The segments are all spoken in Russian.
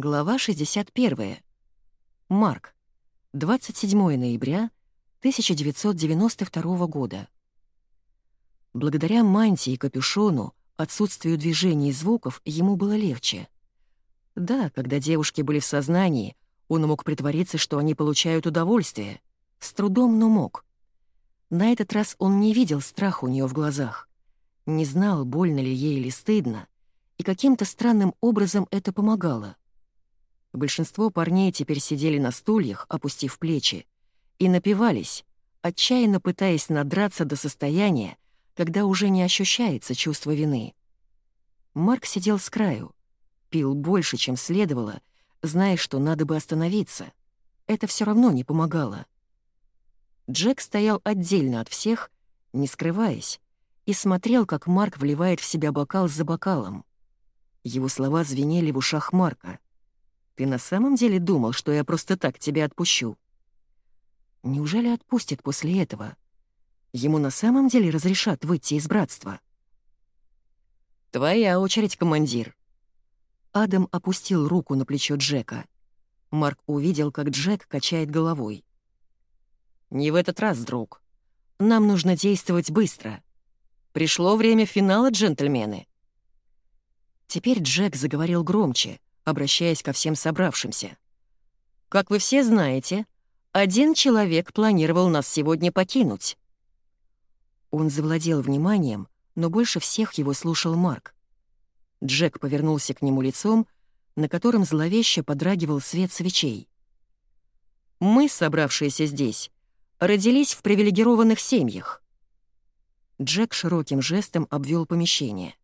Глава 61. Марк. 27 ноября 1992 года. Благодаря мантии и капюшону, отсутствию движений и звуков, ему было легче. Да, когда девушки были в сознании, он мог притвориться, что они получают удовольствие. С трудом, но мог. На этот раз он не видел страха у нее в глазах. Не знал, больно ли ей или стыдно, и каким-то странным образом это помогало. Большинство парней теперь сидели на стульях, опустив плечи, и напивались, отчаянно пытаясь надраться до состояния, когда уже не ощущается чувство вины. Марк сидел с краю, пил больше, чем следовало, зная, что надо бы остановиться. Это все равно не помогало. Джек стоял отдельно от всех, не скрываясь, и смотрел, как Марк вливает в себя бокал за бокалом. Его слова звенели в ушах Марка. «Ты на самом деле думал, что я просто так тебя отпущу?» Неужели отпустит после этого? Ему на самом деле разрешат выйти из братства? «Твоя очередь, командир». Адам опустил руку на плечо Джека. Марк увидел, как Джек качает головой. «Не в этот раз, друг. Нам нужно действовать быстро. Пришло время финала, джентльмены». Теперь Джек заговорил громче, обращаясь ко всем собравшимся. «Как вы все знаете, один человек планировал нас сегодня покинуть». Он завладел вниманием, но больше всех его слушал Марк. Джек повернулся к нему лицом, на котором зловеще подрагивал свет свечей. «Мы, собравшиеся здесь, родились в привилегированных семьях». Джек широким жестом обвел помещение.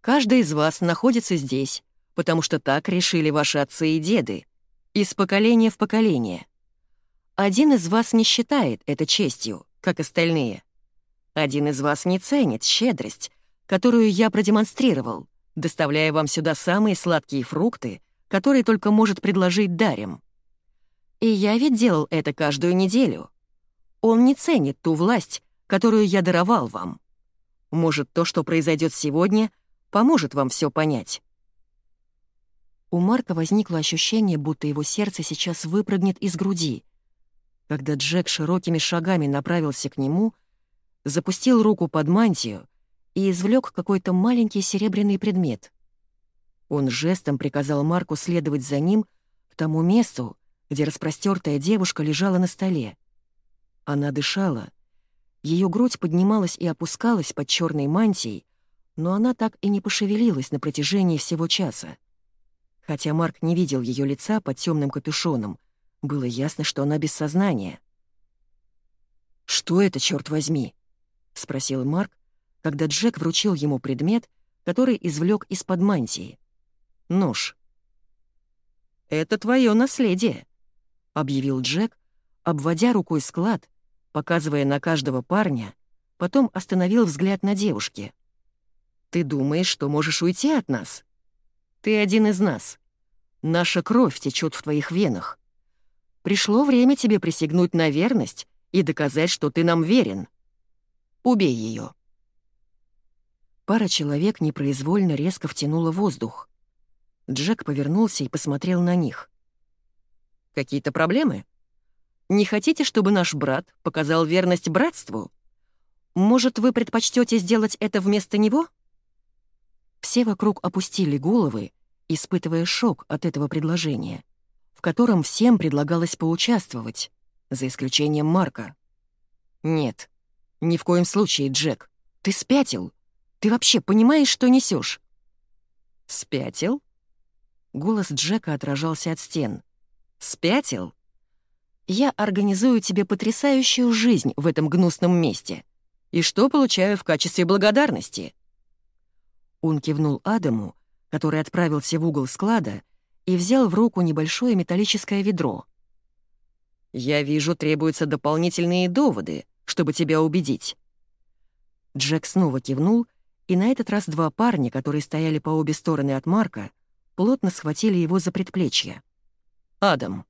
«Каждый из вас находится здесь, потому что так решили ваши отцы и деды, из поколения в поколение. Один из вас не считает это честью, как остальные. Один из вас не ценит щедрость, которую я продемонстрировал, доставляя вам сюда самые сладкие фрукты, которые только может предложить Дарем. И я ведь делал это каждую неделю. Он не ценит ту власть, которую я даровал вам. Может, то, что произойдет сегодня, поможет вам все понять. У Марка возникло ощущение, будто его сердце сейчас выпрыгнет из груди. Когда Джек широкими шагами направился к нему, запустил руку под мантию и извлек какой-то маленький серебряный предмет. Он жестом приказал Марку следовать за ним к тому месту, где распростертая девушка лежала на столе. Она дышала. Ее грудь поднималась и опускалась под черной мантией, но она так и не пошевелилась на протяжении всего часа. Хотя Марк не видел ее лица под темным капюшоном, было ясно, что она без сознания. «Что это, черт возьми?» — спросил Марк, когда Джек вручил ему предмет, который извлек из-под мантии. Нож. «Это твое наследие», — объявил Джек, обводя рукой склад, показывая на каждого парня, потом остановил взгляд на девушке. «Ты думаешь, что можешь уйти от нас?» Ты один из нас. Наша кровь течет в твоих венах. Пришло время тебе присягнуть на верность и доказать, что ты нам верен. Убей ее. Пара человек непроизвольно резко втянула воздух. Джек повернулся и посмотрел на них. «Какие-то проблемы? Не хотите, чтобы наш брат показал верность братству? Может, вы предпочтете сделать это вместо него?» Все вокруг опустили головы, испытывая шок от этого предложения, в котором всем предлагалось поучаствовать, за исключением Марка. «Нет, ни в коем случае, Джек. Ты спятил. Ты вообще понимаешь, что несешь? «Спятил?» Голос Джека отражался от стен. «Спятил? Я организую тебе потрясающую жизнь в этом гнусном месте. И что получаю в качестве благодарности?» Он кивнул Адаму, который отправился в угол склада и взял в руку небольшое металлическое ведро. «Я вижу, требуются дополнительные доводы, чтобы тебя убедить». Джек снова кивнул, и на этот раз два парня, которые стояли по обе стороны от Марка, плотно схватили его за предплечье. «Адам».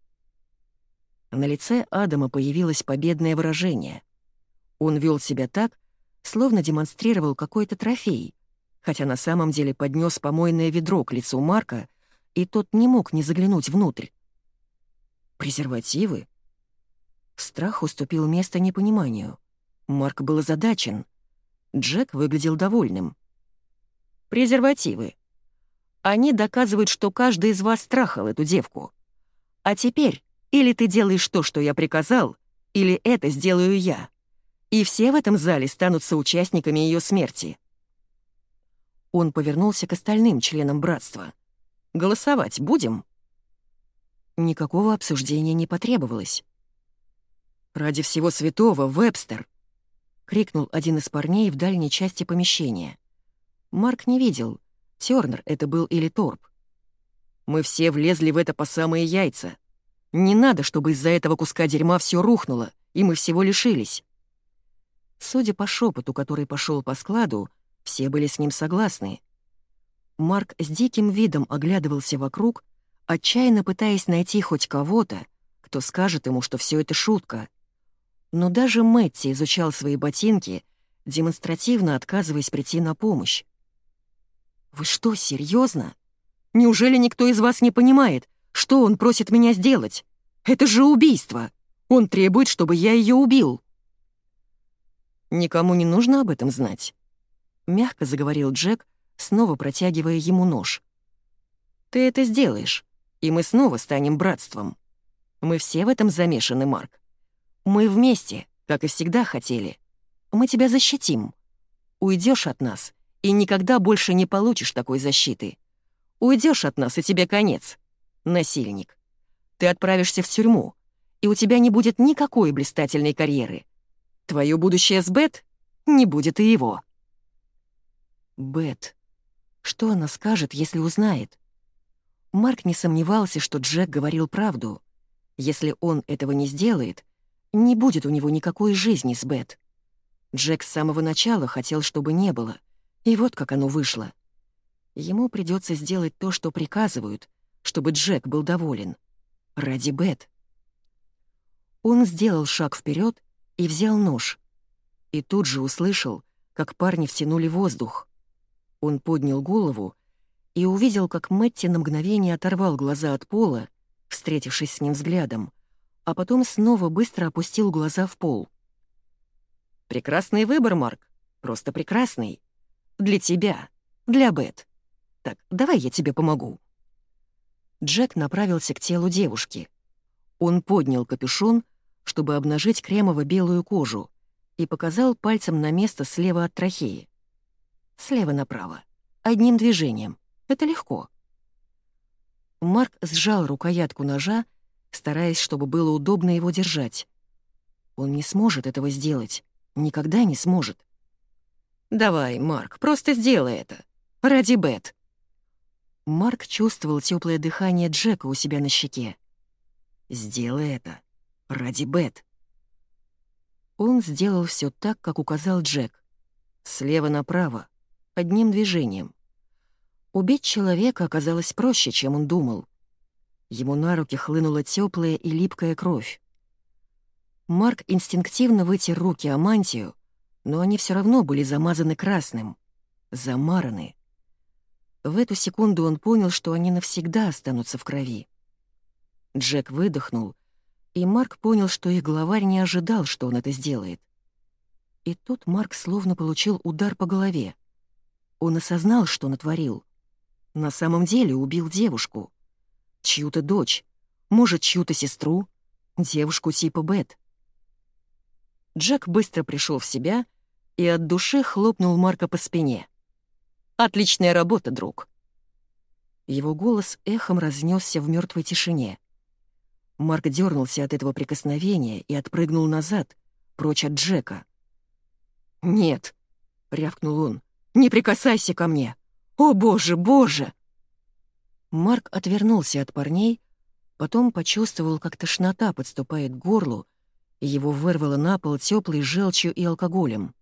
На лице Адама появилось победное выражение. Он вел себя так, словно демонстрировал какой-то трофей, хотя на самом деле поднес помойное ведро к лицу Марка и тот не мог не заглянуть внутрь. Презервативы? Страх уступил место непониманию. Марк был озадачен. Джек выглядел довольным. «Презервативы. Они доказывают, что каждый из вас страхал эту девку. А теперь или ты делаешь то, что я приказал, или это сделаю я. И все в этом зале станут соучастниками ее смерти». Он повернулся к остальным членам братства. «Голосовать будем?» Никакого обсуждения не потребовалось. «Ради всего святого, Вебстер!» — крикнул один из парней в дальней части помещения. Марк не видел, Тёрнер это был или Торп. «Мы все влезли в это по самые яйца. Не надо, чтобы из-за этого куска дерьма все рухнуло, и мы всего лишились». Судя по шепоту, который пошел по складу, все были с ним согласны. Марк с диким видом оглядывался вокруг, отчаянно пытаясь найти хоть кого-то, кто скажет ему, что все это шутка. Но даже Мэтти изучал свои ботинки, демонстративно отказываясь прийти на помощь. «Вы что, серьезно? Неужели никто из вас не понимает, что он просит меня сделать? Это же убийство! Он требует, чтобы я ее убил!» «Никому не нужно об этом знать», — мягко заговорил Джек, снова протягивая ему нож. «Ты это сделаешь, и мы снова станем братством. Мы все в этом замешаны, Марк. Мы вместе, как и всегда хотели. Мы тебя защитим. Уйдешь от нас, и никогда больше не получишь такой защиты. Уйдешь от нас, и тебе конец. Насильник. Ты отправишься в тюрьму, и у тебя не будет никакой блистательной карьеры. Твое будущее с Бет не будет и его. Бет. Что она скажет, если узнает? Марк не сомневался, что Джек говорил правду. Если он этого не сделает, не будет у него никакой жизни с Бет. Джек с самого начала хотел, чтобы не было. И вот как оно вышло. Ему придется сделать то, что приказывают, чтобы Джек был доволен. Ради Бет. Он сделал шаг вперед и взял нож. И тут же услышал, как парни втянули воздух. Он поднял голову и увидел, как Мэтти на мгновение оторвал глаза от пола, встретившись с ним взглядом, а потом снова быстро опустил глаза в пол. «Прекрасный выбор, Марк. Просто прекрасный. Для тебя. Для Бет. Так, давай я тебе помогу». Джек направился к телу девушки. Он поднял капюшон, чтобы обнажить кремово-белую кожу, и показал пальцем на место слева от трахеи. Слева направо. Одним движением. Это легко. Марк сжал рукоятку ножа стараясь, чтобы было удобно его держать. Он не сможет этого сделать. Никогда не сможет. «Давай, Марк, просто сделай это. Ради Бет». Марк чувствовал теплое дыхание Джека у себя на щеке. «Сделай это. Ради Бет». Он сделал все так, как указал Джек. Слева направо, одним движением. Убить человека оказалось проще, чем он думал. Ему на руки хлынула теплая и липкая кровь. Марк инстинктивно вытер руки о мантию, но они все равно были замазаны красным. Замараны. В эту секунду он понял, что они навсегда останутся в крови. Джек выдохнул, и Марк понял, что их главарь не ожидал, что он это сделает. И тут Марк словно получил удар по голове. Он осознал, что натворил. На самом деле убил девушку чью-то дочь, может, чью-то сестру, девушку типа Бет. Джек быстро пришел в себя и от души хлопнул Марка по спине. «Отличная работа, друг!» Его голос эхом разнесся в мертвой тишине. Марк дернулся от этого прикосновения и отпрыгнул назад, прочь от Джека. «Нет!» — рявкнул он. «Не прикасайся ко мне! О, боже, боже!» Марк отвернулся от парней, потом почувствовал, как тошнота подступает к горлу, и его вырвало на пол теплой желчью и алкоголем.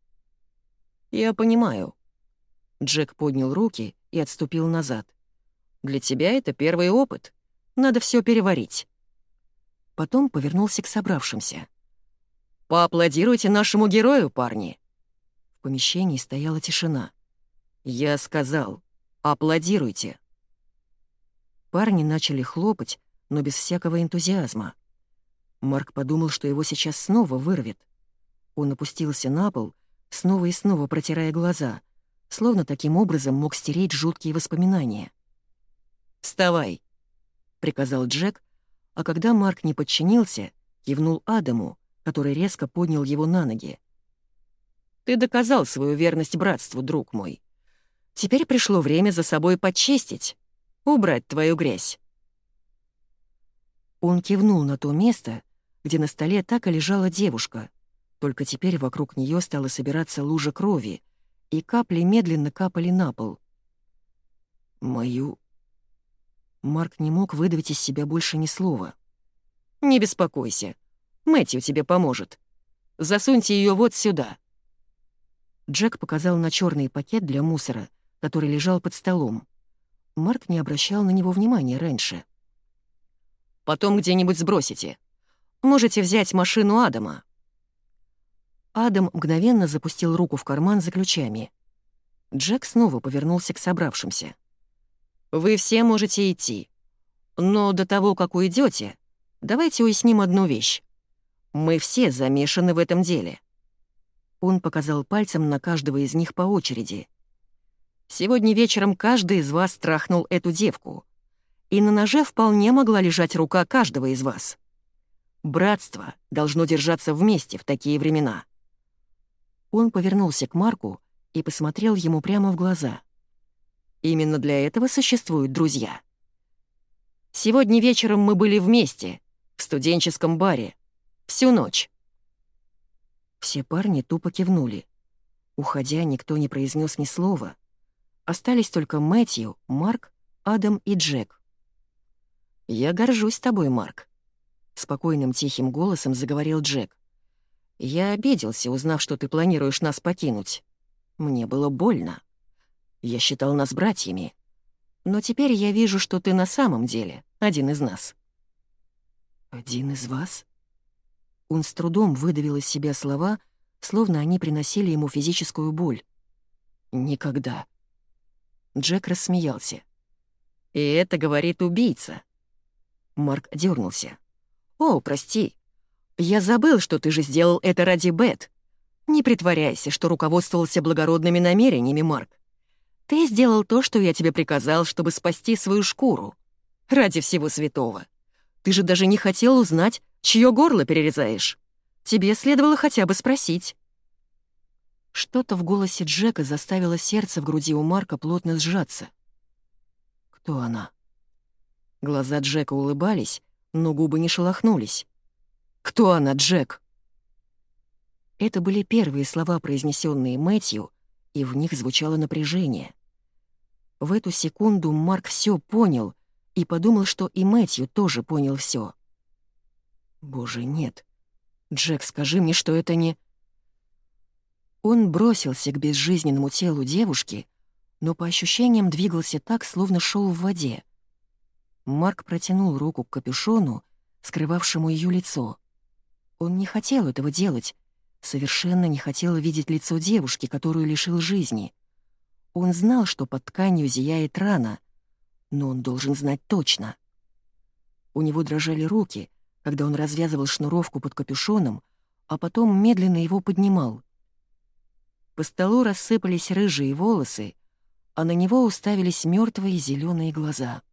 «Я понимаю». Джек поднял руки и отступил назад. «Для тебя это первый опыт. Надо все переварить». Потом повернулся к собравшимся. «Поаплодируйте нашему герою, парни!» В помещении стояла тишина. «Я сказал, аплодируйте!» Парни начали хлопать, но без всякого энтузиазма. Марк подумал, что его сейчас снова вырвет. Он опустился на пол, снова и снова протирая глаза, словно таким образом мог стереть жуткие воспоминания. «Вставай!» — приказал Джек, а когда Марк не подчинился, кивнул Адаму, который резко поднял его на ноги. «Ты доказал свою верность братству, друг мой. Теперь пришло время за собой почистить, убрать твою грязь». Он кивнул на то место, где на столе так и лежала девушка, только теперь вокруг нее стала собираться лужа крови, и капли медленно капали на пол. «Мою...» Марк не мог выдавить из себя больше ни слова. «Не беспокойся. Мэтью тебе поможет. Засуньте ее вот сюда». Джек показал на черный пакет для мусора, который лежал под столом. Марк не обращал на него внимания раньше. «Потом где-нибудь сбросите. Можете взять машину Адама». Адам мгновенно запустил руку в карман за ключами. Джек снова повернулся к собравшимся. «Вы все можете идти. Но до того, как уйдете, давайте уясним одну вещь. Мы все замешаны в этом деле». Он показал пальцем на каждого из них по очереди. «Сегодня вечером каждый из вас трахнул эту девку, и на ноже вполне могла лежать рука каждого из вас. Братство должно держаться вместе в такие времена». Он повернулся к Марку и посмотрел ему прямо в глаза. «Именно для этого существуют друзья. Сегодня вечером мы были вместе, в студенческом баре, всю ночь». Все парни тупо кивнули. Уходя, никто не произнес ни слова. Остались только Мэтью, Марк, Адам и Джек. «Я горжусь тобой, Марк», — спокойным тихим голосом заговорил Джек. «Я обиделся, узнав, что ты планируешь нас покинуть. Мне было больно. Я считал нас братьями. Но теперь я вижу, что ты на самом деле один из нас». «Один из вас?» Он с трудом выдавил из себя слова, словно они приносили ему физическую боль. «Никогда». Джек рассмеялся. «И это говорит убийца». Марк дернулся. «О, прости. Я забыл, что ты же сделал это ради Бет. Не притворяйся, что руководствовался благородными намерениями, Марк. Ты сделал то, что я тебе приказал, чтобы спасти свою шкуру. Ради всего святого. Ты же даже не хотел узнать, чье горло перерезаешь. Тебе следовало хотя бы спросить». Что-то в голосе Джека заставило сердце в груди у Марка плотно сжаться. «Кто она?» Глаза Джека улыбались, но губы не шелохнулись. «Кто она, Джек?» Это были первые слова, произнесенные Мэтью, и в них звучало напряжение. В эту секунду Марк все понял и подумал, что и Мэтью тоже понял все. «Боже, нет. Джек, скажи мне, что это не...» Он бросился к безжизненному телу девушки, но по ощущениям двигался так, словно шел в воде. Марк протянул руку к капюшону, скрывавшему ее лицо. Он не хотел этого делать, совершенно не хотел видеть лицо девушки, которую лишил жизни. Он знал, что под тканью зияет рана, но он должен знать точно. У него дрожали руки, когда он развязывал шнуровку под капюшоном, а потом медленно его поднимал. По столу рассыпались рыжие волосы, а на него уставились мертвые зеленые глаза —